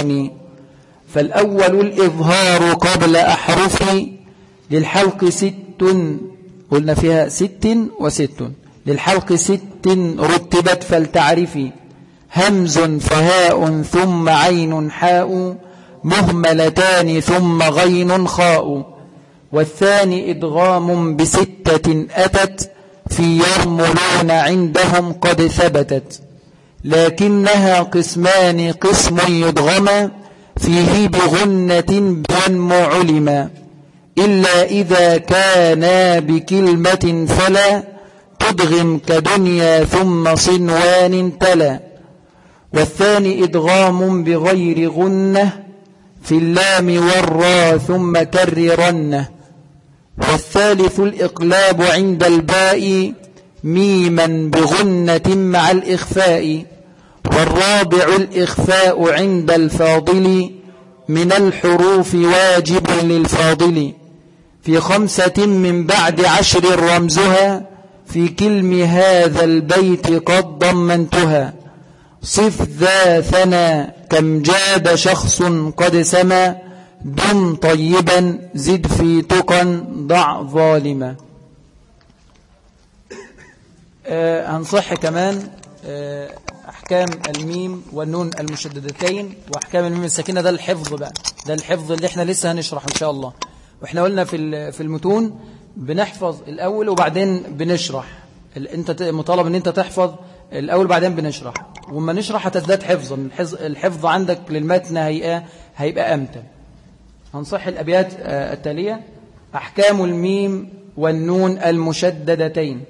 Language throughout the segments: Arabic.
الباطن فالأول الإظهار قبل أحرف للحلق ست قلنا فيها ست وست. للحلق ست رتبت فلتعرفي همز فهاء ثم عين حاء مهملتان ثم غين خاء. والثاني إدغام بستة أتت في يرملون عندهم قد ثبتت. لكنها قسمان قسم يدغم فيه بغنة بن علما إلا إذا كانا بكلمة فلا تدغم كدنيا ثم صنوان تلا. والثاني إدغام بغير غنة في اللام والراء ثم كررنة. والثالث الإقلاب عند الباء ميما بغنة مع الإخفاء والرابع الإخفاء عند الفاضل من الحروف واجب للفاضل. في خمسة من بعد عشر رمزها في كلم هذا البيت قد ضمنتها. صف ذا ثنا كم جاد شخص قد سما دم طيبا زد في تقا ضع ظالما. هنصح كمان آه أحكام الميم والنون المشددتين وأحكام الميم الساكنة ده الحفظ بقى ده الحفظ اللي إحنا لسه هنشرح إن شاء الله. وإحنا قلنا في في المتون بنحفظ الأول وبعدين بنشرح. أنت مطالب إن أنت تحفظ الأول بعدين بنشرح. وما نشرح هتزداد حفظا الحفظ عندك للمتن هيبقى, هيبقى أمتن. هنصح الأبيات التالية أحكام الميم والنون المشددتين.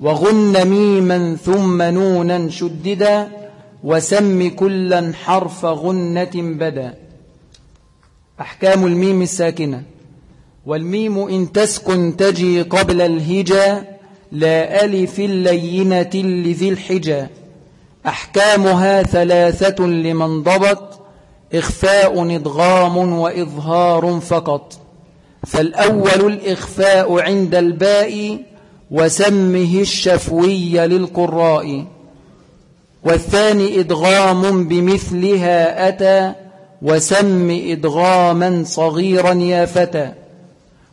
وغن ميما ثم نونا شددا وسم كلا حرف غنة بدا. أحكام الميم الساكنة. والميم إن تسكن تجي قبل الهجا لا ألف اللينة لذي الحجا. أحكامها ثلاثة لمن ضبط إخفاء إدغام وإظهار فقط. فالأول الإخفاء عند الباء وسمه الشفوي للقراء. والثاني إدغام بمثلها أتى وسم إدغاما صغيرا يا فتى.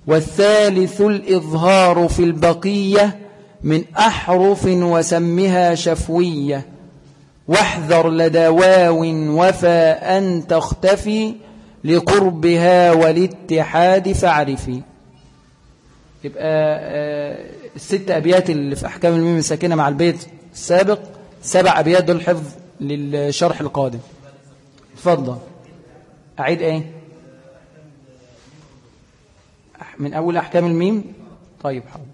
والثالث الإظهار في البقية من أحرف وسمها شفوية. واحذر لدى واو وفى أن تختفي لقربها والاتحاد فاعرفي. يبقى الست أبيات اللي في أحكام الميم الساكنة مع البيت السابق سبع أبيات دول حفظ للشرح القادم. اتفضل. أعيد إيه؟ من أول أحكام الميم؟ طيب حاضر.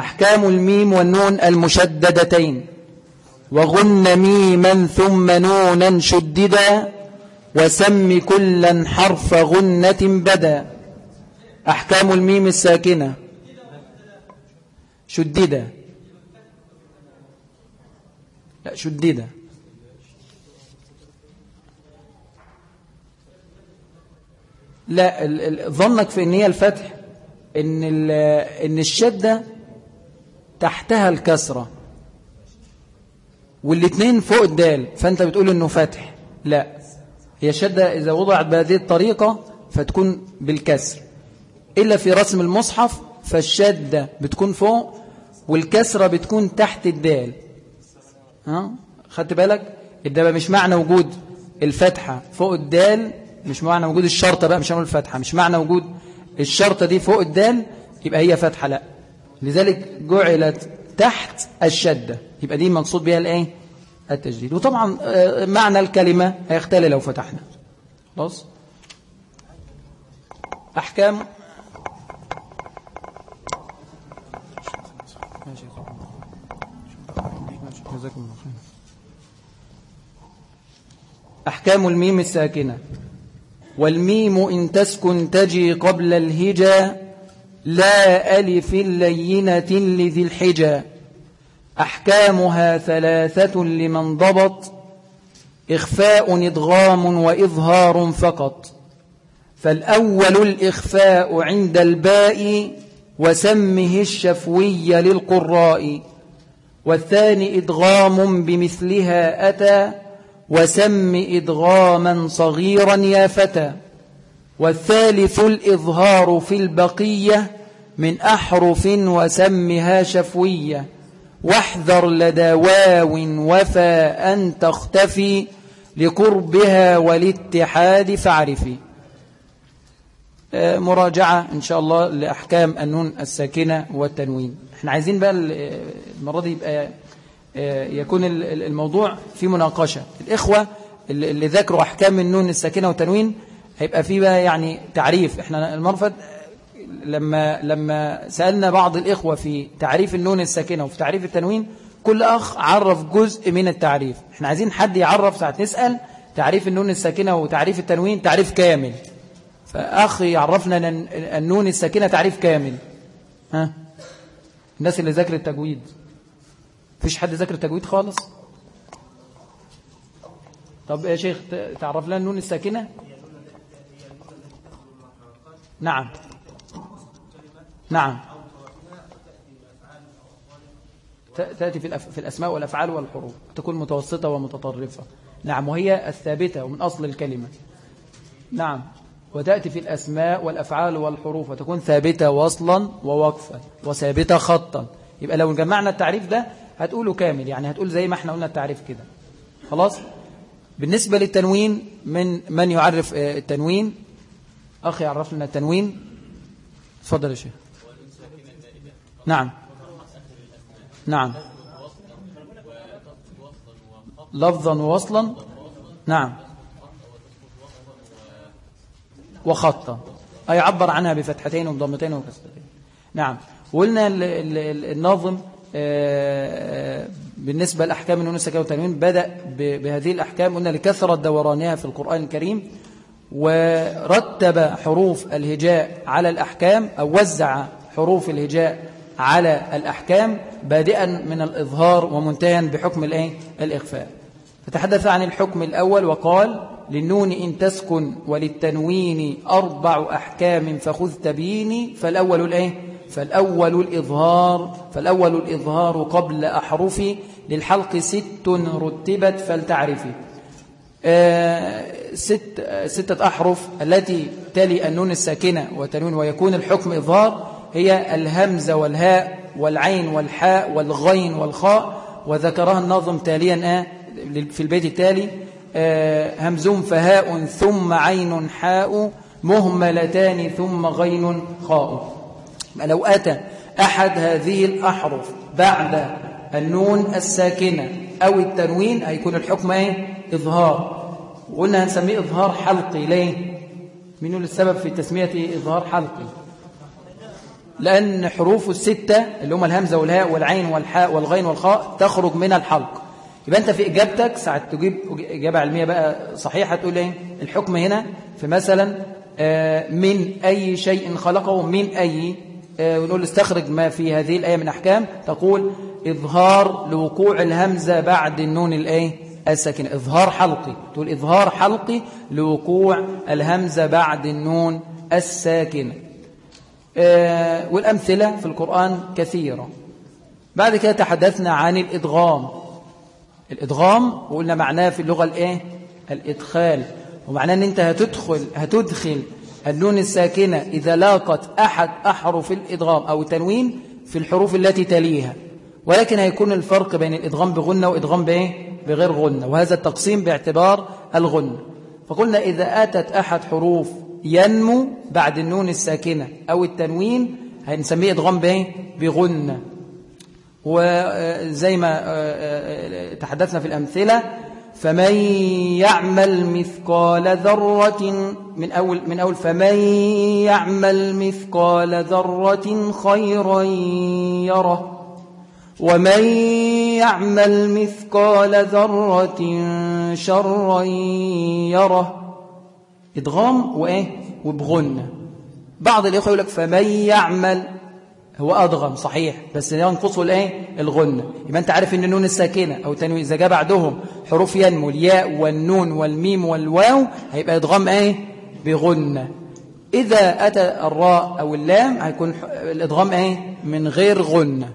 أحكام الميم والنون المشددتين. وغن ميما ثم نونا شددا وسم كلا حرف غنة بدا. أحكام الميم الساكنة. شددا لا شددا لا ظنك في إن هي الفتح إن إن الشدة تحتها الكسرة والاثنين فوق الدال فأنت بتقول إنه فتح. لا هي الشده إذا وضعت بهذه الطريقة فتكون بالكسر. إلا في رسم المصحف فالشده بتكون فوق والكسرة بتكون تحت الدال. ها؟ خدت بالك؟ ده مش معنى وجود الفتحة. فوق الدال مش معنى وجود الشرطة بقى مش هنقول الفتحة. مش معنى وجود الشرطة دي فوق الدال يبقى هي فتحة. لا. لذلك جعلت تحت الشدة. يبقى دي مقصود بها الإيه؟ التجديد. وطبعا معنى الكلمة هيختلي لو فتحنا. خلاص؟ أحكام؟ أحكام الميم الساكنة. والميم إن تسكن تجي قبل الهجا لا ألف اللينة لذي الحجا. أحكامها ثلاثة لمن ضبط إخفاء إدغام وإظهار فقط. فالأول الإخفاء عند الباء وسمه الشفوي للقراء. والثاني إدغام بمثلها أتى وسم إدغاما صغيرا يا فتى. والثالث الإظهار في البقية من أحرف وسمها شفوية. واحذر لدى واو وفاء أن تختفي لقربها والاتحاد فاعرفي. مراجعة إن شاء الله لأحكام النون الساكنة والتنوين. إحنا عايزين بقى المرة دي يبقى آه، يكون الموضوع في مناقشة. الإخوة اللي ذكروا أحكام النون الساكنة والتنوين هيبقى في بقى يعني تعريف. إحنا المرفد لما لما سألنا بعض الإخوة في تعريف النون الساكنة وفي تعريف التنوين كل أخ عرف جزء من التعريف. إحنا عايزين حد يعرف ساعة نسأل تعريف النون الساكنة وتعريف التنوين تعريف كامل. فأخ يعرفنا النون الساكنة تعريف كامل. ها؟ الناس اللي ذاكر التجويد. فيش حد ذاكر التجويد خالص؟ طب يا شيخ تعرف لنا النون الساكنة؟ نعم. نعم. تأتي في الأسماء والأفعال والحروف. تكون متوسطة ومتطرفة. نعم وهي الثابتة ومن أصل الكلمة. نعم. وتأتي في الأسماء والأفعال والحروف وتكون ثابتة وصلا ووقفا وثابتة خطا. يبقى لو جمعنا التعريف ده هتقوله كامل يعني هتقول زي ما إحنا قلنا التعريف كده. خلاص؟ بالنسبة للتنوين من من يعرف آه، التنوين؟ أخي يعرف لنا التنوين. تفضل يا شيخ. نعم. نعم. لفظا ووصلا. نعم. وخطا أي عبر عنها بفتحتين وبضمتين وكسرتين. نعم. وقلنا الناظم آه، بالنسبة لأحكام النون السكاوى والتنوين بدأ بهذه الأحكام. قلنا لكثرة دورانها في القرآن الكريم ورتب حروف الهجاء على الأحكام أو وزع حروف الهجاء على الأحكام بادئا من الإظهار ومنتهيا بحكم؟ الإخفاء. فتحدث عن الحكم الأول وقال للنون إن تسكن وللتنوين أربع أحكام فخذ تبيني فالأول الإيه؟ فالأول الإظهار فالأول الإظهار قبل أحرف للحلق ست رتبت فلتعرفي آه، ست ستة أحرف التي تلي النون الساكنة وتنوين ويكون الحكم إظهار هي الهمزة والهاء والعين والحاء والغين والخاء وذكرها النظم تاليا آه، في البيت التالي آه، همز فهاء ثم عين حاء مهملتان ثم غين خاء. لو أتى أحد هذه الأحرف بعد النون الساكنة أو التنوين هيكون الحكم إيه؟ إظهار. وقلنا هنسميه إظهار حلقي. ليه؟ من السبب في تسميته إظهار حلقي. لأن حروف الستة اللي هم الهمزة والهاء والعين والحاء والغين والخاء تخرج من الحلق. يبقى أنت في إجابتك ساعة تجيب إجابة علمية بقى صحيحة تقول إيه؟ الحكم هنا في مثلا آه، من أي شيء خلقه من أي آه، ونقول استخرج ما في هذه الآية من أحكام تقول إظهار لوقوع الهمزة بعد النون الآية الساكنة. إظهار حلقي. تقول إظهار حلقي لوقوع الهمزة بعد النون الساكنة. آه، والأمثلة في القرآن كثيرة. بعد كده تحدثنا عن الإدغام. الإدغام وقلنا معناه في اللغة الإيه؟ الإدخال ومعناه أن أنت هتدخل, هتدخل النون الساكنة إذا لاقت أحد أحرف الإدغام أو التنوين في الحروف التي تليها ولكن هيكون الفرق بين الإدغام بغنة وإدغام بإيه؟ بغير غنة وهذا التقسيم باعتبار الغنة فقلنا إذا أتت أحد حروف ينمو بعد النون الساكنة أو التنوين هنسميه إدغام بإيه؟ بغنة وزي ما آه، آه، تحدثنا في الأمثلة فمن يعمل مثقال ذرة من أول, من أول فمن يعمل مثقال ذرة خيرا يره. ومن يعمل مثقال ذرة شرا يره. إدغام وإيه؟ وبغنة بعض الإخوة يقول لك فمن يعمل هو أضغم صحيح. بس ينقصه الإيه؟ الغنة يبقى أنت عارف أن النون الساكنة. أو تنوين إذا جاء بعدهم حروف ينمو الياء والنون والميم والواو هيبقى إدغام إيه؟ بغنة إذا أتى الراء أو اللام هيكون الإدغام إيه؟ من غير غنة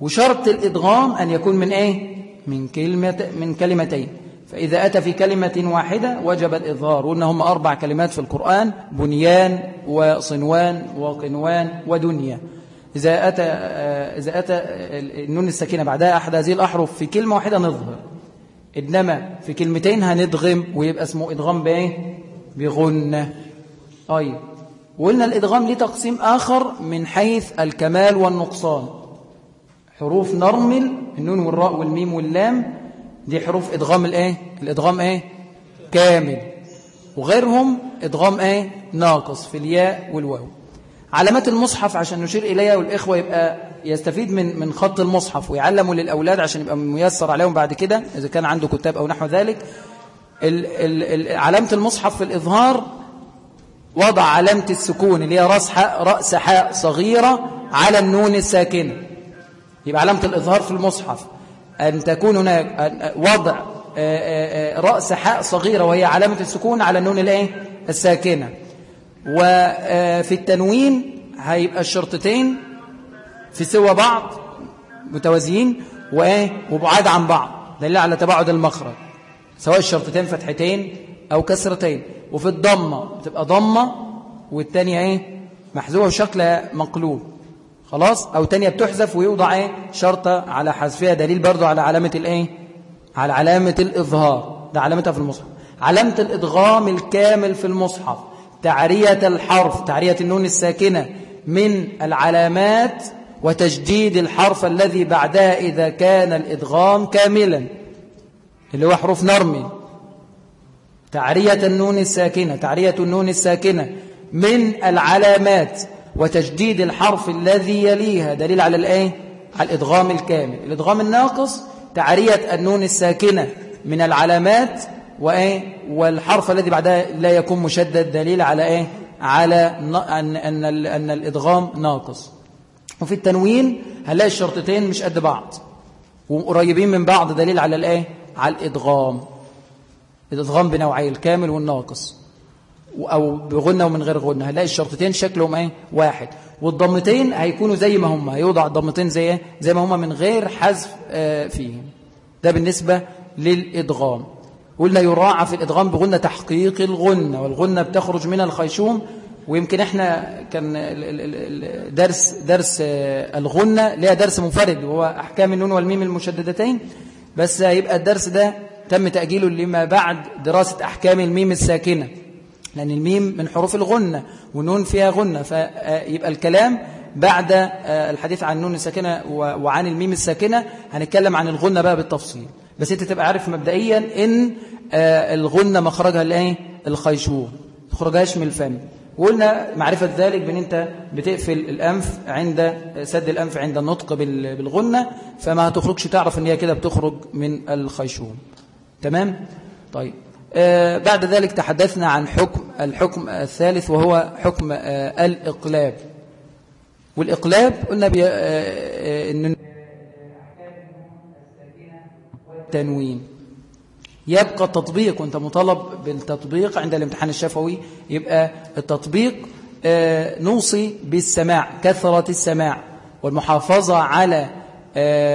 وشرط الإدغام أن يكون من إيه؟ من كلمة من كلمتين. فإذا أتى في كلمة واحدة وجب الإظهار. وإن هم أربع كلمات في القرآن بنيان وصنوان وقنوان ودنيا. إذا أتى, إذا أتى النون السكينة بعدها أحد هذه الأحرف في كلمة واحدة نظهر. إنما في كلمتين هندغم ويبقى اسمه إدغام بإيه بغنة. أي وقلنا الإدغام ليه تقسيم آخر من حيث الكمال والنقصان. حروف نرمل النون والراء والميم واللام دي حروف إدغام الإيه الإدغام إيه؟ كامل. وغيرهم إدغام إيه؟ ناقص في الياء والواو. علامات المصحف عشان نشير إليها والإخوة يبقى يستفيد من من خط المصحف ويعلموا للأولاد عشان يبقى ميسر عليهم بعد كده إذا كان عنده كتاب أو نحو ذلك. ال ال علامة المصحف في الإظهار وضع علامة السكون اللي هي رأس حاء, رأس حاء صغيرة على النون الساكنة. يبقى علامة الإظهار في المصحف. أن تكون هناك وضع رأس حاء صغيرة وهي علامة السكون على النون الإيه؟ الساكنة. وفي التنوين هيبقى الشرطتين في سوى بعض متوازيين وإيه؟ وبعاد عن بعض. دليل على تباعد المخرج. سواء الشرطتين فتحتين أو كسرتين. وفي الضمة بتبقى ضمة والتانية إيه؟ محذوفة بشكل مقلوب. خلاص؟ أو تانية بتحذف ويوضع إيه؟ شرطة على حذفها دليل برضو على علامة الإيه؟ على علامة الإظهار. ده علامتها في المصحف. علامة الإدغام الكامل في المصحف. تعرية الحرف تعرية النون الساكنة من العلامات وتجديد الحرف الذي بعدها إذا كان الإدغام كاملا اللي هو حروف نرمي. تعرية النون الساكنة تعرية النون الساكنة من العلامات وتجديد الحرف الذي يليها. دليل على الإيه؟ على الإدغام الكامل. الإدغام الناقص تعرية النون الساكنة من العلامات وإيه؟ والحرف الذي بعدها لا يكون مشدد دليل على إيه؟ على ان أن أن الإدغام ناقص. وفي التنوين هنلاقي الشرطتين مش قد بعض. وقريبين من بعض دليل على الإيه؟ على الإدغام. الإدغام بنوعي الكامل والناقص. أو بغنة ومن غير غنة. هنلاقي الشرطتين شكلهم إيه؟ واحد. والضمتين هيكونوا زي ما هم هيوضع الضمتين زي إيه؟ زي ما هم من غير حذف آه فيهم. ده بالنسبة للإدغام. قلنا يراعى في الإدغام بغنة تحقيق الغنة والغنة بتخرج من الخيشوم. ويمكن إحنا كان درس درس الغنة ليها درس منفرد وهو أحكام النون والميم المشددتين. بس هيبقى الدرس ده تم تأجيله لما بعد دراسة أحكام الميم الساكنة. لأن الميم من حروف الغنة والنون فيها غنة. فيبقى الكلام بعد الحديث عن النون الساكنة وعن الميم الساكنة. هنتكلم عن الغنة بقى بالتفصيل. بس انت تبقى عارف مبدئيا إن الغنة مخرجها الايه الخيشوم. تخرجهاش من الفم. وقلنا معرفة ذلك بإن أنت بتقفل الأنف عند سد الأنف عند النطق بالغنة فما هتخرجش تعرف إن هي كده بتخرج من الخيشوم. تمام؟ طيب. آه بعد ذلك تحدثنا عن حكم الحكم الثالث وهو حكم آه الإقلاب. والإقلاب قلنا آه إن التنوين. يبقى التطبيق وانت مطالب بالتطبيق عند الامتحان الشفوي يبقى التطبيق نوصي بالسماع كثرة السماع والمحافظة على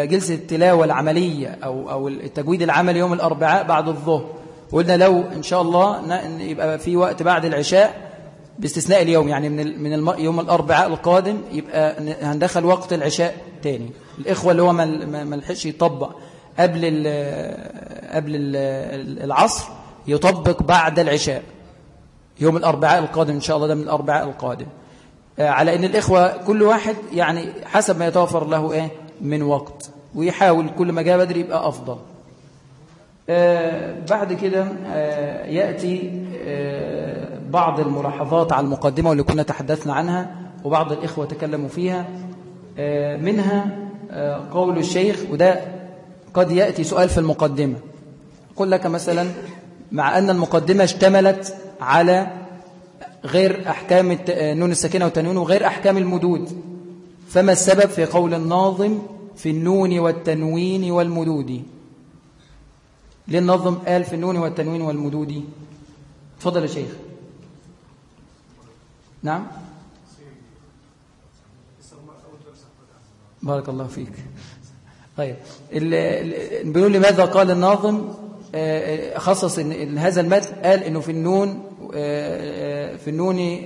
جلسة التلاوة العملية أو, أو التجويد العملي يوم الأربعاء بعد الظهر. قلنا لو إن شاء الله يبقى في وقت بعد العشاء باستثناء اليوم يعني من من. يوم الأربعاء القادم يبقى هندخل وقت العشاء تاني. الإخوة اللي هو ما لحقش يطبق. قبل ال... قبل ال... العصر يطبق بعد العشاء يوم الأربعاء القادم إن شاء الله ده من الأربعاء القادم. على أن الإخوة كل واحد يعني حسب ما يتوفر له إيه؟ من وقت ويحاول كل ما جاء بدري يبقى أفضل. آه بعد كده آه يأتي آه بعض الملاحظات على المقدمة واللي كنا تحدثنا عنها وبعض الإخوة تكلموا فيها. منها قول الشيخ وده قد يأتي سؤال في المقدمة. قل لك مثلا مع أن المقدمة اشتملت على غير أحكام النون السكينة والتنوين وغير أحكام المدود. فما السبب في قول الناظم في النون والتنوين والمدود؟ ليه قال في النون والتنوين والمدود؟ تفضل يا شيخ. نعم. بارك الله فيك. طيب. بنقول لماذا قال الناظم خصص إن هذا المتن قال إنه في النون في النون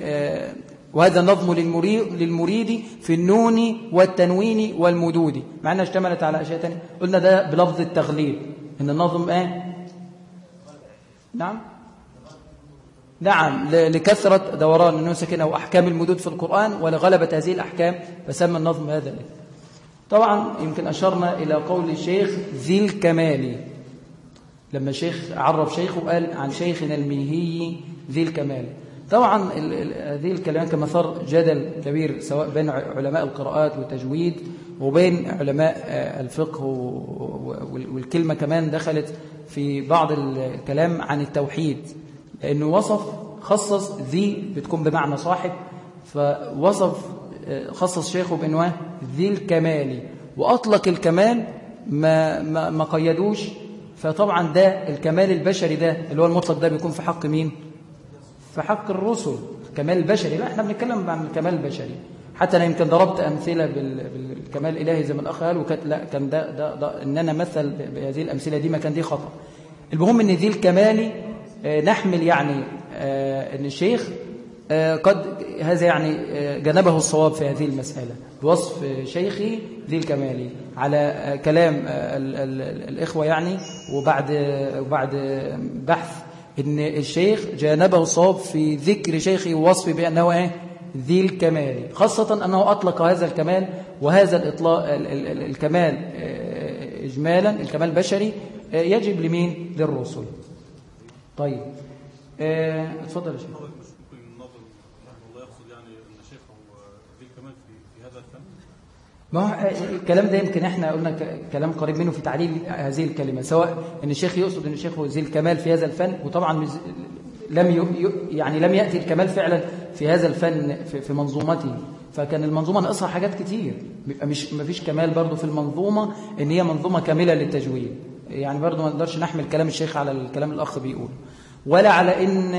وهذا نظم للمريد في النون والتنوين والمدود. مع أنها اشتملت على أشياء تانية. قلنا ده بلفظ التغليب إن النظم إيه؟ نعم. نعم لكثرة دوران النون سكنة وأحكام المدود في القرآن ولغلبة هذه الأحكام فسمى النظم هذا. طبعا يمكن أشرنا إلى قول الشيخ ذي الكمال. لما الشيخ عرف شيخه قال عن شيخنا الميهي ذي الكمال. طبعا هذه الكلمات كما صار جدل كبير سواء بين علماء القراءات والتجويد وبين علماء الفقه والكلمة كمان دخلت في بعض الكلام عن التوحيد. لأنه وصف خصص ذي بتكون بمعنى صاحب فوصف خصص شيخه بعنوان ذي الكمال وأطلق الكمال ما, ما, ما قيدوش. فطبعا ده الكمال البشري ده اللي هو المطلق ده بيكون في حق مين؟ في حق الرسل. كمال البشري لا إحنا بنتكلم عن الكمال البشري حتى أنا يمكن ضربت أمثلة بالكمال الإلهي زي ما الأخ قال وكانت لا كان ده, ده, ده إن أنا مثل بهذه الأمثلة دي ما كان دي خطأ. المهم إن ذي الكمال نحمل يعني إن الشيخ قد هذا يعني جنبه الصواب في هذه المسألة. بوصف شيخي ذي الكمال على كلام ال ال الإخوة يعني وبعد وبعد بحث إن الشيخ جانبه الصواب في ذكر شيخه ووصفه بأنه إيه؟ ذي الكمال. خاصة أنه أطلق هذا الكمال وهذا الإطلاق الكمال إجمالا الكمال البشري يجب لمين؟ للرسل. طيب اتفضل يا شيخ. ما الكلام ده يمكن إحنا قلنا كلام قريب منه في تعليل هذه الكلمة سواء إن الشيخ يقصد إن الشيخ ذي الكمال في هذا الفن وطبعا لم يعني لم يأتي الكمال فعلا في هذا الفن في منظومته. فكان المنظومة ناقصها حاجات كتير. بيبقى مش ما فيش كمال برضه في المنظومة إن هي منظومة كاملة للتجويد. يعني برضه ما نقدرش نحمل كلام الشيخ على الكلام الأخ بيقول. ولا على ان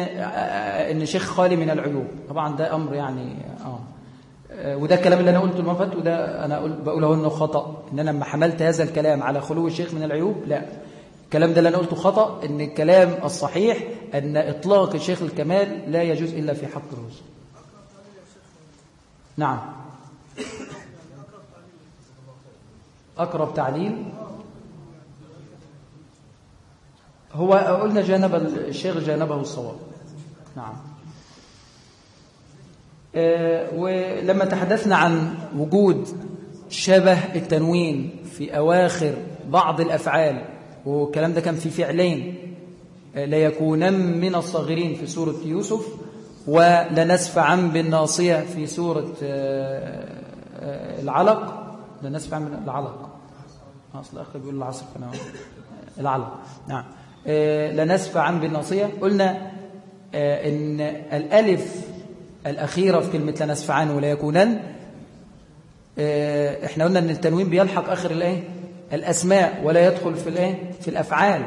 إن الشيخ خالي من العيوب. طبعا ده أمر يعني آه. وده الكلام اللي أنا قلته المرة فاتت وده أنا بقوله إنه خطأ. إن أنا لما حملت هذا الكلام على خلو الشيخ من العيوب لا. الكلام ده اللي أنا قلته خطأ إن الكلام الصحيح أن إطلاق الشيخ الكمال لا يجوز إلا في حق الرسل نعم. أقرب تعليل. هو قلنا جانب الشيخ جانبه الصواب. نعم. ولما تحدثنا عن وجود شبه التنوين في أواخر بعض الأفعال والكلام ده كان في فعلين ليكونن من الصاغرين في سورة يوسف ولنسفعا بالناصية في سورة العلق. لنسفعا من العلق. أصل أخي بيقول العصر فأنا العلق. نعم. لنسفعا بالناصية. قلنا إن الألف الأخيرة في كلمة لنسفعان ولا يكونن إحنا قلنا إن التنوين بيلحق آخر الإيه؟ الأسماء ولا يدخل في الإيه؟ في الأفعال.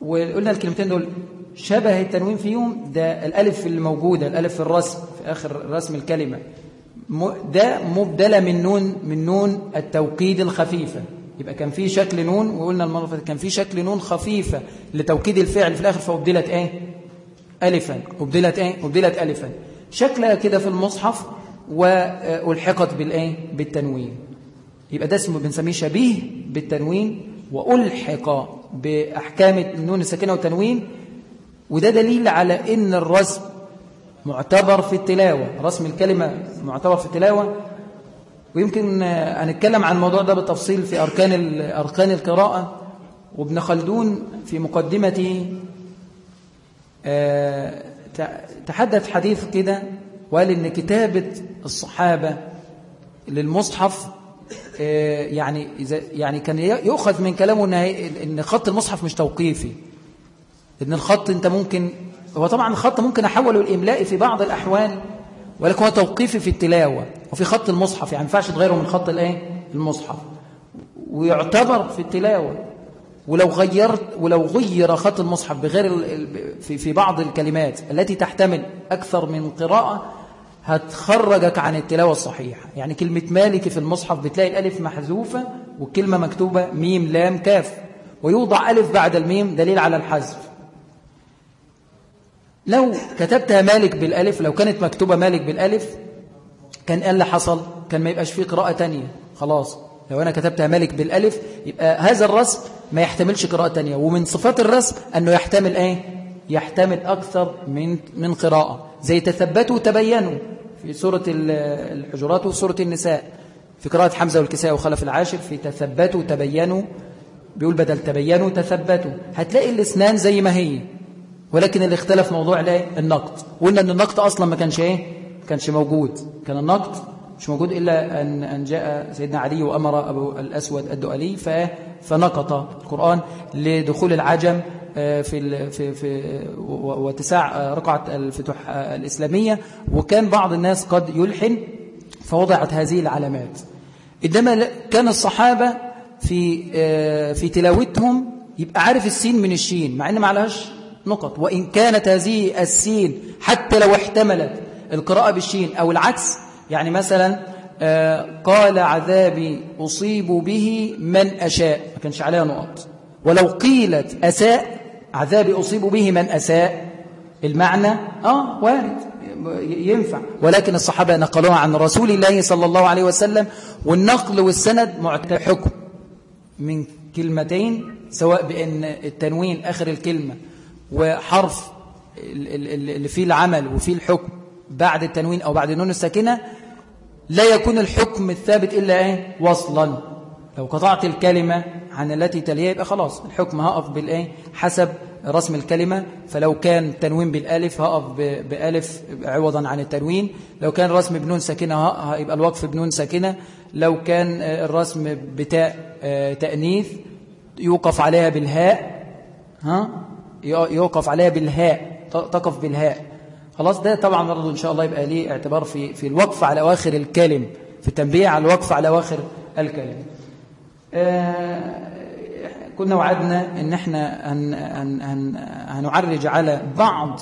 وقلنا الكلمتين دول شبه التنوين فيهم. ده الألف اللي موجودة الألف في الرسم في آخر رسم الكلمة. ده مبدلة من نون من نون التوكيد الخفيفة. يبقى كان في شكل نون وقلنا المرة كان في شكل نون خفيفة لتوكيد الفعل في الآخر فأبدلت إيه؟ ألفا. أبدلت إيه؟ أبدلت ألفا. شكلها كده في المصحف والحقت بالإيه؟ بالتنوين. يبقى ده اسمه بنسميه شبيه بالتنوين وألحق بأحكام النون الساكنة والتنوين. وده دليل على إن الرسم معتبر في التلاوة رسم الكلمة معتبر في التلاوة. ويمكن هنتكلم عن الموضوع ده بالتفصيل في أركان أركان القراءة. وابن خلدون في مقدمته تحدث حديث كده وقال إن كتابة الصحابة للمصحف يعني إذا يعني كان يؤخذ من كلامه إن إن خط المصحف مش توقيفي. إن الخط أنت ممكن هو طبعا الخط ممكن أحوله الاملائي في بعض الأحوال ولكن هو توقيفي في التلاوة وفي خط المصحف يعني ما ينفعش تغيره من خط الإيه؟ المصحف. ويعتبر في التلاوة. ولو غيرت ولو غير خط المصحف بغير في في بعض الكلمات التي تحتمل أكثر من قراءة هتخرجك عن التلاوة الصحيحة. يعني كلمة مالك في المصحف بتلاقي الألف محذوفة والكلمة مكتوبة ميم لام كاف. ويوضع ألف بعد الميم دليل على الحذف. لو كتبتها مالك بالألف لو كانت مكتوبة مالك بالألف كان إيه اللي حصل؟ كان ما يبقاش فيه قراءة تانية. خلاص لو أنا كتبتها مالك بالألف يبقى هذا الرسم ما يحتملش قراءة تانية. ومن صفات الرسم أنه يحتمل إيه؟ يحتمل أكثر من من قراءة. زي تثبتوا وتبينوا في سورة الحجرات وسورة النساء. في قراءة حمزة والكساء وخلف العاشر في تثبتوا وتبينوا بيقول بدل تبينوا تثبتوا. هتلاقي الإسنان زي ما هي. ولكن اللي اختلف موضوع النقد. قلنا ان النقد أصلا ما كانش إيه؟ ما كانش موجود. كان النقد مش موجود إلا أن, أن جاء سيدنا علي وأمر أبو الأسود الدؤلي فنقط القرآن لدخول العجم آه، في في في واتساع آه، رقعة الفتوح آه، الإسلامية. وكان بعض الناس قد يلحن فوضعت هذه العلامات. إنما كان الصحابة في في تلاوتهم يبقى عارف السين من الشين مع إن ما عليهاش نقط. وإن كانت هذه السين حتى لو احتملت القراءة بالشين أو العكس يعني مثلا قال عذابي أصيب به من أشاء. ما كانش عليها نقط ولو قيلت أساء عذابي أصيب به من أساء. المعنى آه وارد. ينفع. ولكن الصحابة نقلوها عن رسول الله صلى الله عليه وسلم والنقل والسند معتبر حكم. من كلمتين سواء بأن التنوين آخر الكلمة وحرف اللي فيه العمل وفيه الحكم. بعد التنوين أو بعد النون الساكنة لا يكون الحكم الثابت إلا إيه؟ وصلا. لو قطعت الكلمة عن التي تليها يبقى خلاص الحكم هقف بالإيه حسب رسم الكلمة. فلو كان تنوين بالألف هقف بألف عوضا عن التنوين. لو كان رسم بنون ساكنة هيبقى الوقف بنون ساكنة. لو كان الرسم بتاء آه، تأنيث يوقف عليها بالهاء ها؟ يوقف عليها بالهاء تقف بالهاء. خلاص ده طبعا برضه إن شاء الله يبقى ليه اعتبار في في الوقف على أواخر الكلم في التنبيه على الوقف على أواخر الكلم. آه كنا وعدنا إن إحنا هن هن هن هنعرج على بعض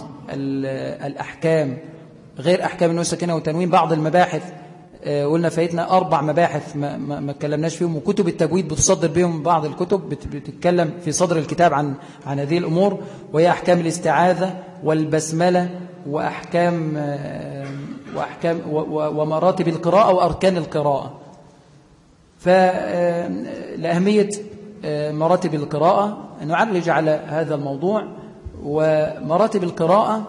الأحكام غير أحكام النون الساكنة والتنوين بعض المباحث. آه، قلنا فايتنا أربع مباحث ما, ما, ما اتكلمناش فيهم وكتب التجويد بتصدر بهم بعض الكتب بتتكلم في صدر الكتاب عن عن هذه الأمور وهي أحكام الاستعاذة والبسملة وأحكام وأحكام ومراتب القراءة وأركان القراءة. فلأهمية مراتب القراءة نعرج على هذا الموضوع. ومراتب القراءة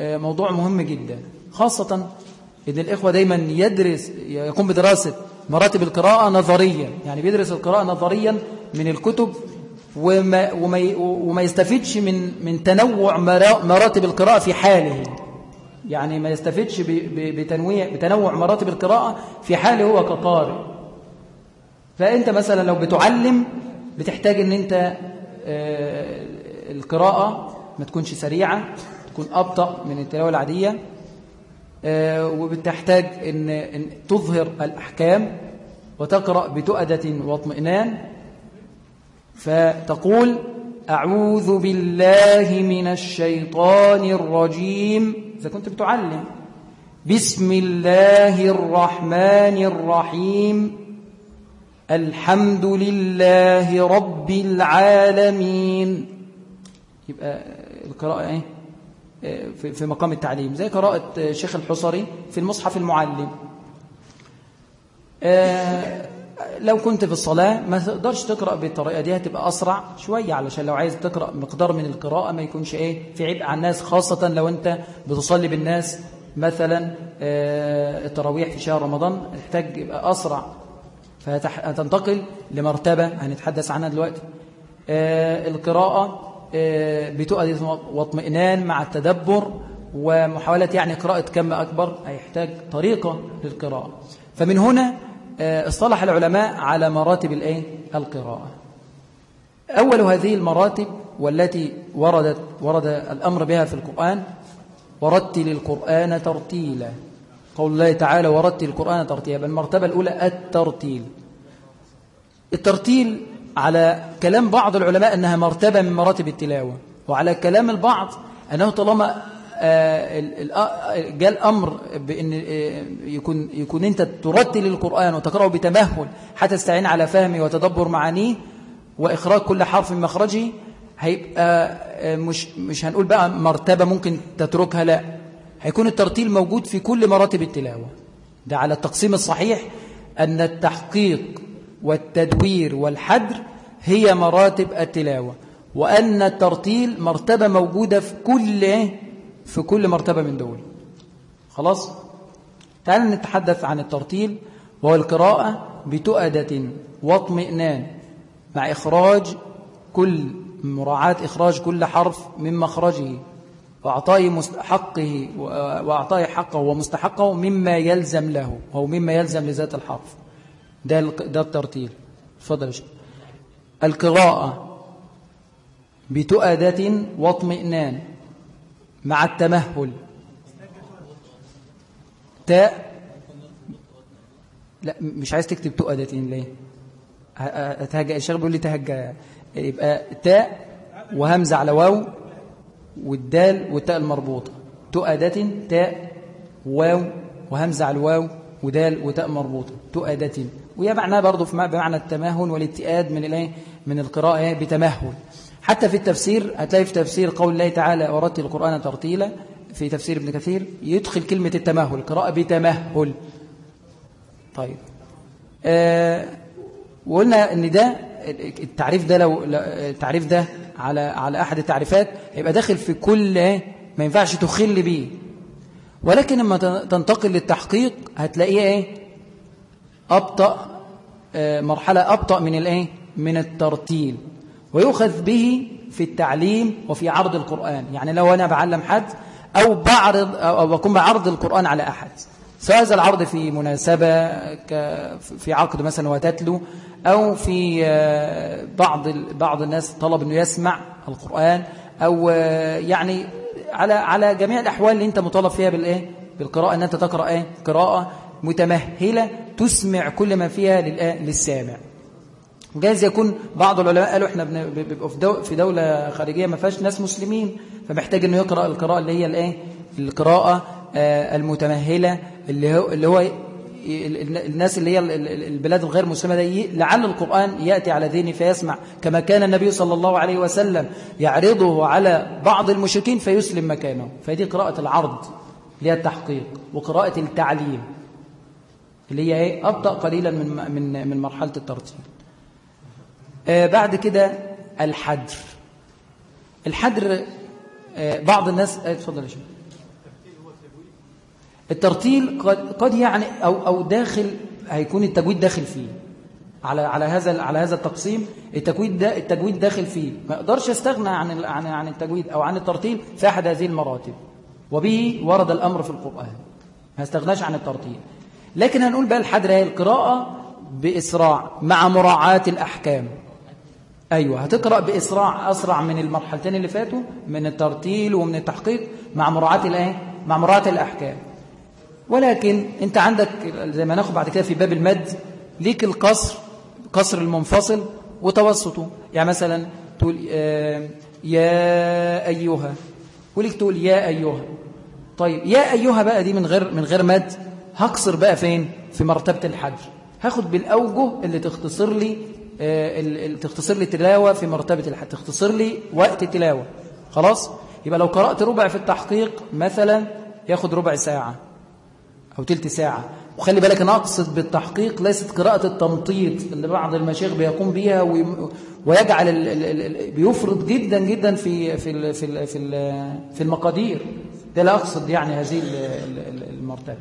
موضوع مهم جدا. خاصة إن الإخوة دايما يدرس يقوم بدراسة مراتب القراءة نظريا. يعني بيدرس القراءة نظريا من الكتب وما, وما, وما يستفيدش من, من تنوع مراتب القراءة في حاله. يعني ما يستفيدش بتنويع بتنوع مراتب القراءة في حاله هو كقارئ فأنت مثلا لو بتعلم بتحتاج إن أنت آه، القراءة ما تكونش سريعة تكون أبطأ من التلاوة العادية آه، وبتحتاج إن تظهر الأحكام وتقرأ بتؤدة واطمئنان فتقول أعوذ بالله من الشيطان الرجيم. إذا كنت بتعلم. بسم الله الرحمن الرحيم. الحمد لله رب العالمين. يبقى القراءة إيه؟ في مقام التعليم. زي قراءة شيخ الحصري في المصحف المعلم. آه، لو كنت في الصلاة ما تقدرش تقرأ بالطريقة دي هتبقى أسرع شوية علشان لو عايز تقرأ مقدار من القراءة ما يكونش إيه في عبء على الناس خاصة لو أنت بتصلي بالناس. مثلا آه، التراويح في شهر رمضان تحتاج يبقى أسرع فهتنتقل لمرتبة هنتحدث عنها دلوقتي. آه القراءة آه بتؤدي واطمئنان مع التدبر ومحاولة يعني قراءة كم أكبر هيحتاج طريقة للقراءة. فمن هنا اصطلح العلماء على مراتب الإيه؟ القراءة. أول هذه المراتب والتي وردت ورد الأمر بها في القرآن ورتل القرآن ترتيلا. قول الله تعالى ورتل القرآن ترتيلا. المرتبة الأولى الترتيل. الترتيل على كلام بعض العلماء أنها مرتبة من مراتب التلاوة وعلى كلام البعض أنه طالما آه، جاء الأمر بأن آه، يكون, يكون أنت ترتل القرآن وتقرأه بتمهل حتى تستعين على فهمه وتدبر معانيه وإخراج كل حرف من مخرجه هيبقى آه، مش, مش هنقول بقى مرتبة ممكن تتركها لا. هيكون الترتيل موجود في كل مراتب التلاوة. ده على التقسيم الصحيح أن التحقيق والتدوير والحدر هي مراتب التلاوة وأن الترتيل مرتبة موجودة في كل في كل مرتبة من دول. خلاص؟ تعالوا نتحدث عن الترتيل وهو القراءة بتؤدة واطمئنان مع إخراج كل مراعاة إخراج كل حرف من مخرجه وأعطائه حقه وأعطائه حقه ومستحقه مما يلزم له أو مما يلزم لذات الحرف. ده ده الترتيل. تفضل يا شيخ. القراءة بتؤدة واطمئنان مع التمهل. تاء لا مش عايز تكتب تؤدة ليه؟ أتهجأ الشيخ بيقول لي تهجأ يبقى تاء وهمزة على واو والدال والتاء المربوطة. تؤدة تاء واو وهمزة على الواو ودال وتاء مربوطة. تؤدة وهي معناها برضه في بمعنى التمهل والاتئاد من الايه من القراءة بتمهل. حتى في التفسير هتلاقي في تفسير قول الله تعالى ورتل القرآن ترتيلا. في تفسير ابن كثير يدخل كلمة التمهل قراءة بتمهل. طيب. آه وقلنا إن ده التعريف ده لو التعريف ده على على أحد التعريفات هيبقى داخل في كل إيه؟ ما ينفعش تخل بيه. ولكن لما تنتقل للتحقيق هتلاقيه إيه؟ أبطأ آه، مرحلة أبطأ من الإيه؟ من الترتيل. ويؤخذ به في التعليم وفي عرض القرآن. يعني لو أنا بعلم حد أو بعرض أو بكون بعرض القرآن على أحد. سواء هذا العرض في مناسبة في عقد مثلا وتتلو أو في آه، بعض بعض الناس طلب أنه يسمع القرآن أو آه، يعني على على جميع الأحوال اللي أنت مطالب فيها بالإيه؟ بالقراءة. أن أنت تقرأ إيه؟ قراءة متمهلة تسمع كل ما فيها للسامع. جايز يكون بعض العلماء قالوا إحنا بنبقى في, في دولة خارجية ما فيهاش ناس مسلمين فمحتاج إنه يقرأ القراءة اللي هي الإيه؟ القراءة آه، المتمهلة اللي هو اللي هو الناس اللي هي البلاد الغير مسلمة دي لعل القرآن يأتي على ذهنه فيسمع. كما كان النبي صلى الله عليه وسلم يعرضه على بعض المشركين فيسلم مكانه. فهذه قراءة العرض اللي هي التحقيق وقراءة التعليم اللي هي إيه؟ أبطأ قليلا من من من مرحلة الترتيب. بعد كده الحدر. الحدر آه، بعض الناس آه، اتفضل يا شيخ. الترتيل قد, يعني أو, أو داخل هيكون التجويد داخل فيه. على على هذا على هذا التقسيم التجويد ده التجويد داخل فيه. ما أقدرش أستغنى عن عن عن التجويد أو عن الترتيل في احد هذه المراتب. وبه ورد الأمر في القرآن. ما استغناش عن الترتيل. لكن هنقول بقى الحدر هي القراءة بإسراع مع مراعاة الأحكام. أيوة هتقرأ بإسراع أسرع من المرحلتين اللي فاتوا من الترتيل ومن التحقيق مع مراعاة الآية؟ مع مراعاة الأحكام. ولكن أنت عندك زي ما ناخد بعد كده في باب المد ليك القصر قصر المنفصل وتوسطه. يعني مثلا تقول يا أيها وليك تقول يا أيها. طيب يا أيها بقى دي من غير من غير مد هقصر بقى فين؟ في مرتبة الحجر. هاخد بالأوجه اللي تختصر لي تختصر لي التلاوة في مرتبة الحد تختصر لي وقت التلاوة. خلاص؟ يبقى لو قرأت ربع في التحقيق مثلا ياخد ربع ساعة أو تلت ساعة. وخلي بالك أنا أقصد بالتحقيق ليست قراءة التمطيط اللي بعض المشايخ بيقوم بيها ويجعل بيفرض جدا جدا في في في في المقادير. ده لا أقصد يعني هذه المرتبة.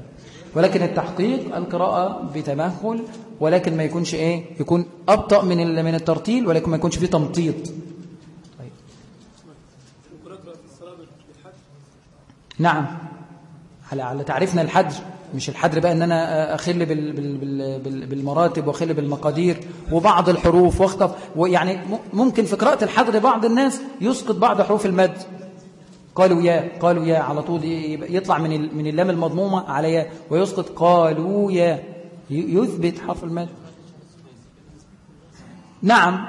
ولكن التحقيق القراءة بتمهل ولكن ما يكونش إيه؟ يكون أبطأ من من الترتيل ولكن ما يكونش فيه تمطيط. طيب. نعم. على على تعريفنا الحدر مش الحدر بقى إن أنا أخل بال بال بال بالمراتب وأخل بالمقادير وبعض الحروف وأخطف. ويعني ممكن في قراءة الحدر بعض الناس يسقط بعض حروف المد. قالوا يا قالوا يا على طول يطلع من من اللام المضمومة على يا ويسقط. قالوا يا يثبت حرف المد نعم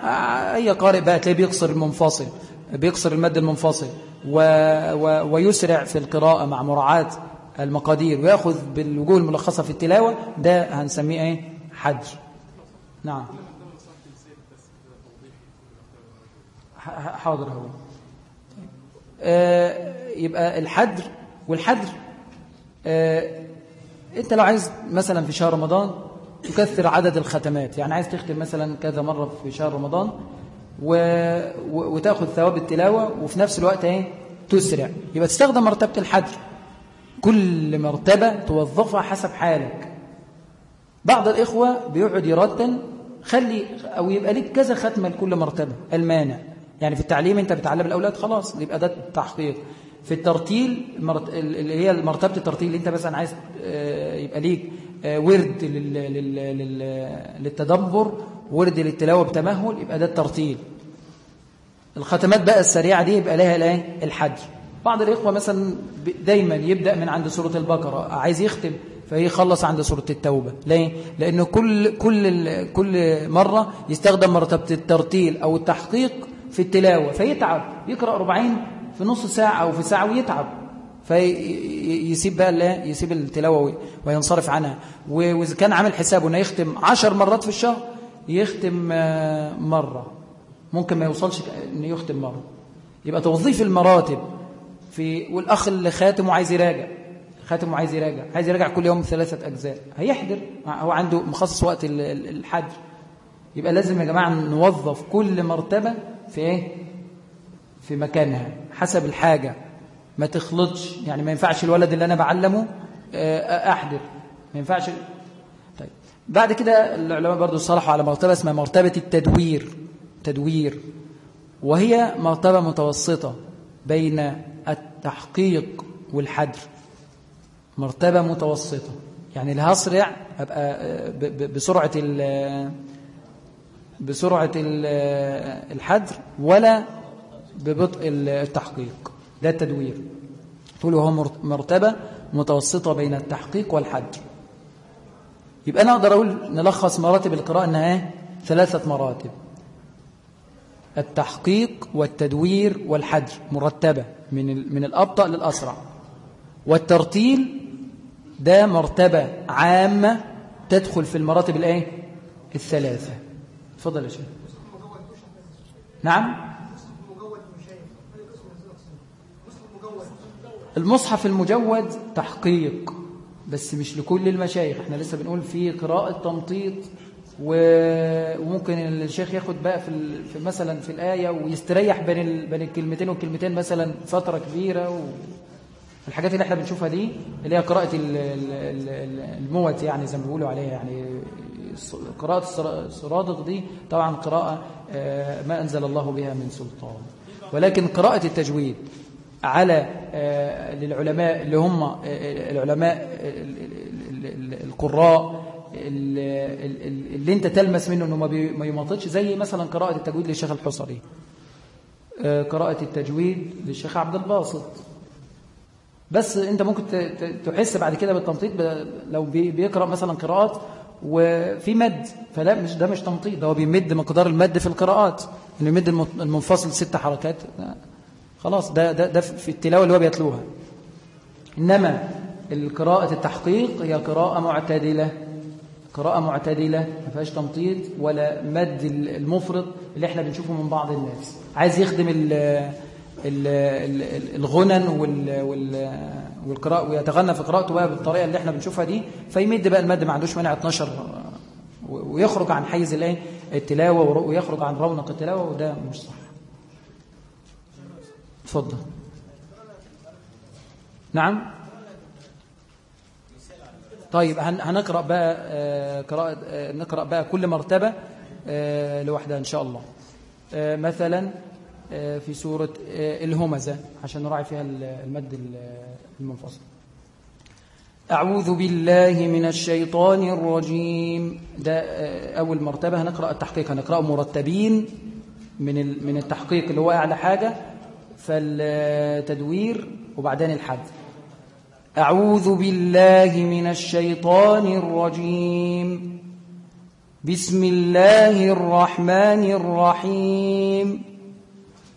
أي قارئ بقى تلاقيه بيقصر المنفصل بيقصر المد المنفصل و و ويسرع في القراءة مع مراعاة المقادير ويأخذ بالوجوه الملخصة في التلاوة. ده هنسميه إيه؟ حج. نعم. حاضر هو آه يبقى الحدر والحدر. آه انت لو عايز مثلا في شهر رمضان تكثر عدد الختمات. يعني عايز تختم مثلا كذا مرة في شهر رمضان و... وتاخذ ثواب التلاوة وفي نفس الوقت إيه؟ تسرع. يبقى تستخدم مرتبة الحدر. كل مرتبة توظفها حسب حالك. بعض الإخوة بيقعد يرتن خلي أو يبقى لك كذا ختمة لكل مرتبة. المانع. يعني في التعليم أنت بتعلم الأولاد خلاص يبقى ده التحقيق. في الترتيل اللي هي مرتبة الترتيل اللي أنت مثلا عايز آه، يبقى ليك آه، ورد للتدبر ورد للتلاوة بتمهل يبقى ده الترتيل. الختمات بقى السريعة دي يبقى لها الحج. بعض الإخوة مثلا دايما يبدأ من عند سورة البقرة عايز يختم فيخلص عند سورة التوبة. ليه؟ لأنه كل, كل, كل مرة يستخدم مرتبة الترتيل أو التحقيق في التلاوة فيتعب. يقرأ ربعين في نص ساعة أو في ساعة ويتعب. فيسيب بقى الله يسيب التلاوة وينصرف عنها. وإذا كان عامل حسابه أنه يختم عشر مرات في الشهر يختم آه، مرة. ممكن ما يوصلش أنه يختم مرة. يبقى توظيف المراتب في والأخ اللي خاتم وعايز يراجع. خاتم وعايز يراجع. عايز يراجع كل يوم ثلاثة أجزاء. هيحضر. هو عنده مخصص وقت الحج. يبقى لازم يا جماعة نوظف كل مرتبة في إيه? في مكانها حسب الحاجة. ما تخلطش يعني ما ينفعش الولد اللي أنا بعلمه آه، أحضر. ما ينفعش. طيب. بعد كده العلماء برضو صلحوا على مرتبة اسمها مرتبة التدوير. تدوير. وهي مرتبة متوسطة بين التحقيق والحدر. مرتبة متوسطة. يعني اللي هسرع أبقى آه، بسرعة بسرعة الحدر ولا ببطء التحقيق. ده التدوير تقول هو مرتبة متوسطة بين التحقيق والحدر يبقى أنا أقدر أقول نلخص مراتب القراءة أنها إيه؟ ثلاثة مراتب. التحقيق والتدوير والحدر مرتبة من من الأبطأ للأسرع. والترتيل ده مرتبة عامة تدخل في المراتب الإيه؟ الثلاثة. تفضل يا شيخ. نعم. المصحف المجود تحقيق بس مش لكل المشايخ. إحنا لسه بنقول في قراءة تمطيط وممكن الشيخ ياخد بقى في مثلا في الآية ويستريح بين بين الكلمتين والكلمتين مثلا فترة كبيرة الحاجات اللي إحنا بنشوفها دي اللي هي قراءة الموت يعني زي ما بيقولوا عليها يعني قراءة السرادق دي طبعا قراءة آه، ما أنزل الله بها من سلطان. ولكن قراءة التجويد على آه، للعلماء اللي هم آه، العلماء القراء اللي أنت تلمس منه إنه ما يماطلش زي مثلا قراءة التجويد للشيخ الحصري. قراءة التجويد للشيخ عبد الباسط. بس أنت ممكن تحس بعد كده بالتنطيط لو بيقرأ مثلا قراءات وفي مد فلا مش ده مش تنطيط ده هو بيمد مقدار المد في القراءات إنه يمد المنفصل ست حركات. خلاص ده ده ده في التلاوة اللي هو بيتلوها. إنما القراءة التحقيق هي قراءة معتدلة. قراءة معتدلة ما فيهاش تنطيط ولا مد المفرط اللي إحنا بنشوفه من بعض الناس. عايز يخدم الغنن والقراءة ويتغنى في قراءته بقى بالطريقة اللي إحنا بنشوفها دي فيمد بقى المد ما عندوش مانع 12 ويخرج عن حيز الايه؟ التلاوة ويخرج عن رونق التلاوة وده مش صح. اتفضل. نعم؟ طيب هنقرأ بقى آه، قراءة آه، نقرأ بقى كل مرتبة آه، لوحدها إن شاء الله. مثلا في سورة آه، الهمزة عشان نراعي فيها المد المنفصل. أعوذ بالله من الشيطان الرجيم. ده آه، أول مرتبة. هنقرأ التحقيق. هنقرأ مرتبين من من التحقيق اللي هو أعلى حاجة فالتدوير وبعدين الحد. أعوذ بالله من الشيطان الرجيم. بسم الله الرحمن الرحيم.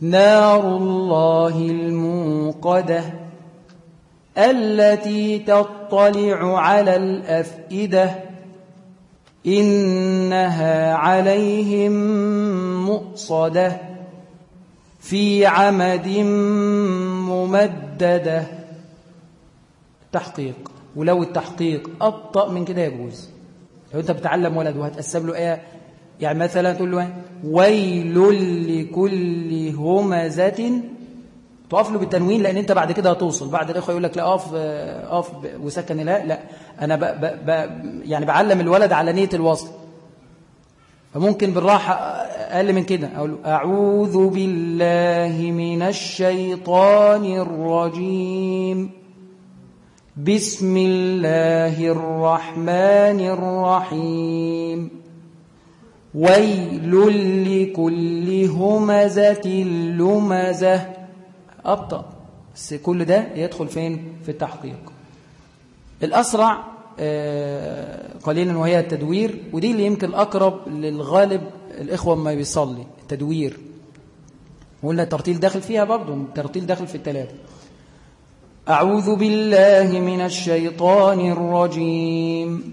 نار الله الموقدة التي تطلع على الأفئدة إنها عليهم مؤصدة في عمد ممددة. تحقيق. ولو التحقيق أبطأ من كده يجوز لو أنت بتعلم ولد وهتقسم له إية يعني مثلا تقول له ويل لكل همزة تقف له بالتنوين لأن أنت بعد كده هتوصل. بعد الإخوة يقول لك لا أقف أقف وسكن لا لا. أنا ب ب ب يعني بعلم الولد على نية الوصل. فممكن بالراحة أقل من كده. أقول أعوذ بالله من الشيطان الرجيم. بسم الله الرحمن الرحيم. ويل لكل همزة لمزة. أبطأ. بس كل ده يدخل فين؟ في التحقيق. الأسرع آه، قليلا وهي التدوير ودي اللي يمكن أقرب للغالب الإخوة ما بيصلي التدوير. وقلنا الترتيل داخل فيها برضو الترتيل داخل في الثلاثة أعوذ بالله من الشيطان الرجيم.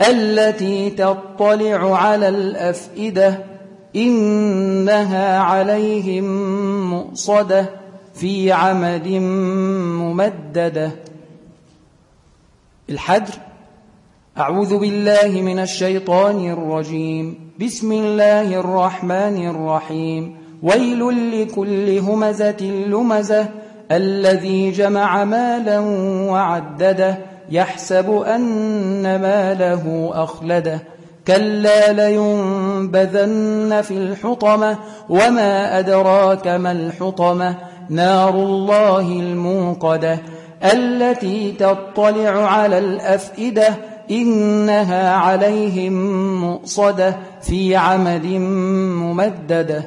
التي تطلع على الأفئدة إنها عليهم مؤصدة في عمد ممددة. الحدر أعوذ بالله من الشيطان الرجيم. بسم الله الرحمن الرحيم. ويل لكل همزة لمزة الذي جمع مالا وعدده يحسب أن ماله أخلده. كلا لينبذن في الحطمة وما أدراك ما الحطمة. نار الله الموقدة التي تطلع على الأفئدة. إنها عليهم مؤصدة في عمد ممددة.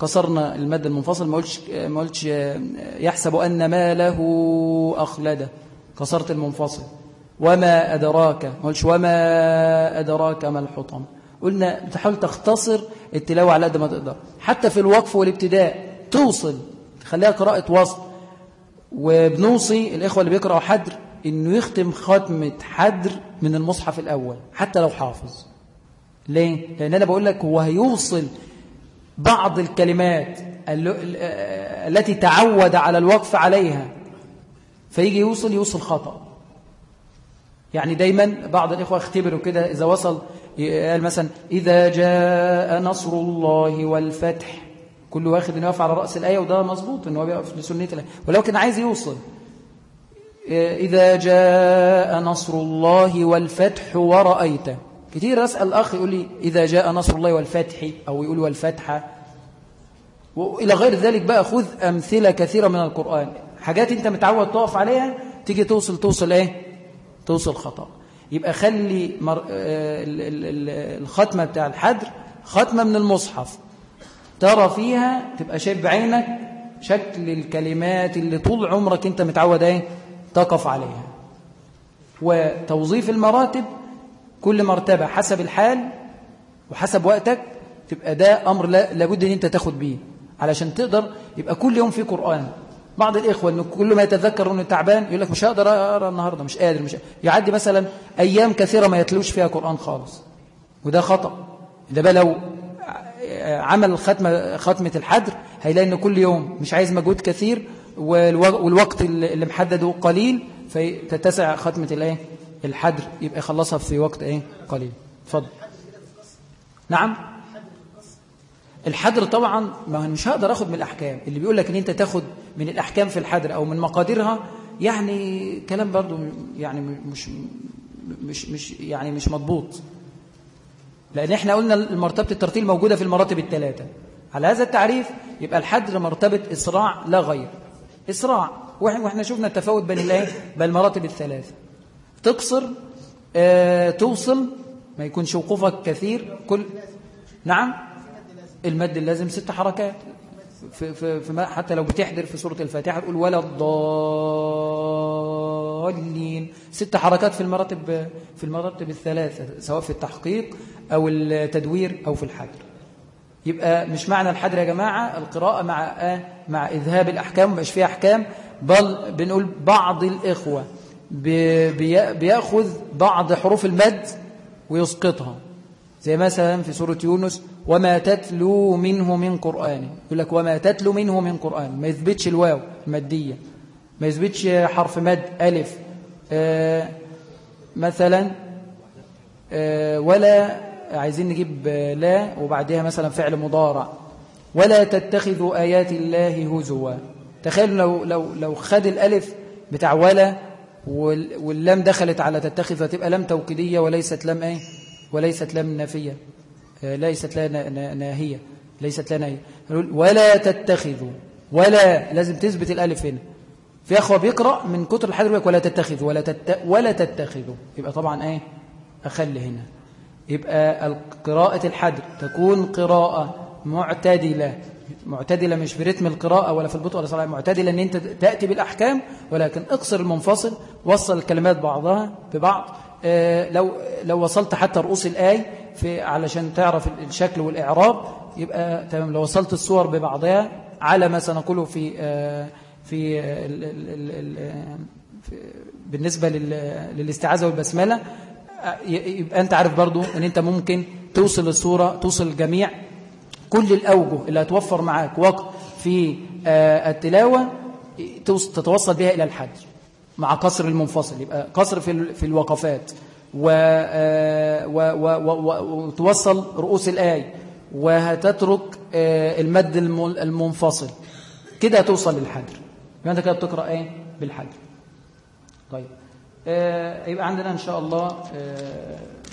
كسرنا المد المنفصل ما قلتش, يحسب أن ما له أخلده. كسرت المنفصل. وما أدراك ما قلتش وما أدراك ما الحطم. قلنا بتحاول تختصر التلاوة على قد ما تقدر. حتى في الوقف والابتداء توصل. تخليها قراءة وصل. وبنوصي الإخوة اللي بيقرأوا حدر إنه يختم ختمة حدر من المصحف الأول حتى لو حافظ. ليه؟ لأن أنا بقول لك هو هيوصل بعض الكلمات التي تعود على الوقف عليها. فيجي يوصل يوصل خطأ. يعني دايما بعض الإخوة اختبروا كده إذا وصل قال مثلا إذا جاء نصر الله والفتح كل واخد إنه يقف على رأس الآية وده مظبوط إنه بيقف لسنة الآية ولو كان عايز يوصل. إذا جاء نصر الله والفتح ورأيت. كتير أسأل الأخ يقول لي إذا جاء نصر الله والفتح أو يقول والفتح وإلى غير ذلك بقى خذ أمثلة كثيرة من القرآن. حاجات أنت متعود تقف عليها تيجي توصل توصل إيه؟ توصل خطأ. يبقى خلي مر... الختمة بتاع الحدر ختمة من المصحف. ترى فيها تبقى شايف بعينك شكل الكلمات اللي طول عمرك انت متعود إيه؟ تقف عليها. وتوظيف المراتب كل مرتبة حسب الحال وحسب وقتك تبقى ده أمر لابد أن أنت تاخد بيه. علشان تقدر يبقى كل يوم في قرآن. بعض الإخوة إنه كل ما يتذكر أنه تعبان يقول لك مش هقدر أقرأ النهاردة مش قادر مش قادر. يعدي مثلا أيام كثيرة ما يتلوش فيها قرآن خالص. وده خطأ. ده بقى لو عمل ختمة, ختمة الحدر هيلاقي أنه كل يوم مش عايز مجهود كثير والوقت اللي محدده قليل فتتسع ختمة الإيه؟ الحدر يبقى يخلصها في وقت إيه؟ قليل. اتفضل. نعم. الحدر طبعا ما مش هقدر آخد من الأحكام. اللي بيقول لك إن أنت تاخد من الأحكام في الحدر أو من مقاديرها يعني كلام برضو يعني مش مش مش يعني مش مضبوط. لأن إحنا قلنا مرتبة الترتيل موجودة في المراتب الثلاثة على هذا التعريف يبقى الحدر مرتبة إسراع لا غير. إسراع. وإحنا شفنا التفاوت بين الإيه؟ بين المراتب الثلاثة. تقصر آه توصل ما يكونش وقوفك كثير كل نعم؟ المد اللازم ست حركات. في في في حتى لو بتحضر في سورة الفاتحة تقول ولا الضالين. ست حركات في المراتب في المراتب الثلاثة سواء في التحقيق أو التدوير أو في الحجر. يبقى مش معنى الحجر يا جماعة القراءة مع آه مع إذهاب الأحكام مش فيها أحكام. بل بنقول بعض الإخوة بيأخذ بعض حروف المد ويسقطها. زي مثلا في سورة يونس وما تتلو منه من قرآن. يقول لك وما تتلو منه من قرآن. ما يثبتش الواو المادية. ما يثبتش حرف مد ألف. آه مثلا آه ولا عايزين نجيب لا وبعدها مثلا فعل مضارع. ولا تتخذوا آيات الله هزوا. تخيلوا لو, لو, لو خد الألف بتاع ولا واللام دخلت على تتخذ فتبقى لام توكيدية وليست لام إيه؟ وليست لام نافية. ليست لا ناهية ليست ناهية. ولا تتخذوا ولا لازم تثبت الألف هنا. في أخوة بيقرأ من كتر الحدر ولا تتخذوا ولا, تت... ولا تتخذوا. يبقى طبعا إيه؟ أخل هنا. يبقى قراءة الحدر تكون قراءة معتدلة. معتدلة مش في رتم القراءة ولا في البطء ولا صلاة معتدلة أن أنت تأتي بالأحكام ولكن اقصر المنفصل وصل الكلمات بعضها ببعض. آه لو لو وصلت حتى رؤوس الآي في علشان تعرف الشكل والإعراب يبقى تمام. لو وصلت الصور ببعضها على ما سنقوله في آه ال في بالنسبة للاستعاذة والبسملة يبقى أنت عارف برضو أن أنت ممكن توصل الصورة توصل الجميع. كل الأوجه اللي هتوفر معاك وقت في التلاوة تتوصل بها إلى الحج مع قصر المنفصل. يبقى قصر في الوقفات. وتوصل رؤوس الآية وهتترك المد المنفصل. كده هتوصل للحجر. يبقى أنت كده بتقرأ إيه؟ بالحجر. طيب. يبقى عندنا إن شاء الله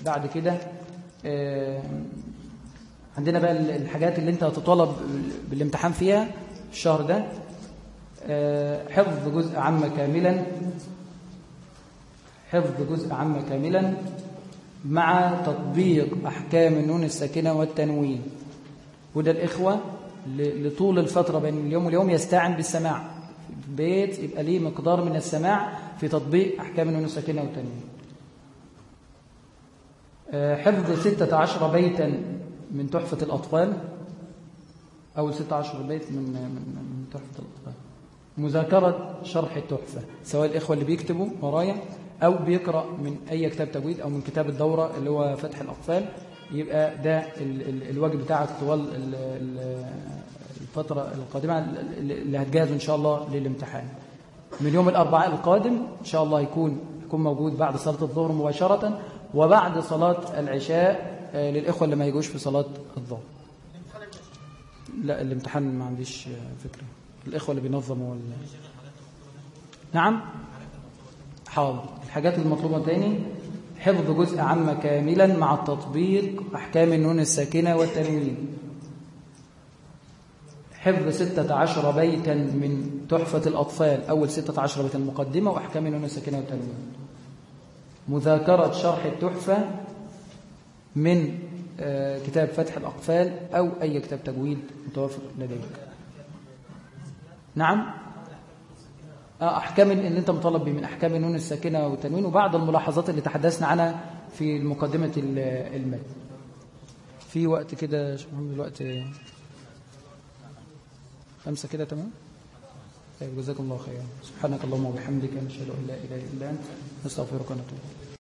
بعد كده عندنا بقى الحاجات اللي انت هتطالب بالامتحان فيها الشهر ده. حفظ جزء عام كاملا. حفظ جزء عام كاملا مع تطبيق أحكام النون الساكنة والتنوين. وده الإخوة لطول الفترة بين اليوم واليوم يستعن بالسماع. البيت يبقى ليه مقدار من السماع في تطبيق أحكام النون الساكنة والتنوين. حفظ ستة عشر بيتا من تحفة الأطفال. أو 16 بيت من من من تحفة الأطفال. مذاكرة شرح التحفة. سواء الإخوة اللي بيكتبوا ورايا. أو بيقرأ من أي كتاب تجويد أو من كتاب الدورة اللي هو فتح الأطفال يبقى ده ال ال الواجب بتاعك طوال الفترة القادمة اللي هتجهز إن شاء الله للامتحان. من يوم الأربعاء القادم إن شاء الله يكون يكون موجود بعد صلاة الظهر مباشرة وبعد صلاة العشاء للإخوة اللي ما يجوش في صلاة الظهر. لا الامتحان ما عنديش فكرة. الإخوة اللي بينظموا. نعم؟ حاضر. الحاجات المطلوبة تاني حفظ جزء عام كاملا مع التطبيق أحكام النون الساكنة والتنوين حفظ ستة عشر بيتا من تحفة الأطفال أول ستة عشر بيتا مقدمة وأحكام النون الساكنة والتنوين مذاكرة شرح التحفة من كتاب فتح الأقفال أو أي كتاب تجويد متوفر لديك. نعم؟ أحكام اللي أنت مطالب به من أحكام النون الساكنة والتنوين وبعض الملاحظات اللي تحدثنا عنها في مقدمة المد في وقت كده شو محمد الوقت خمسة كده تمام؟ طيب جزاكم الله خيرا. سبحانك اللهم وبحمدك نشهد أن لا إله إلا أنت نستغفرك ونتوب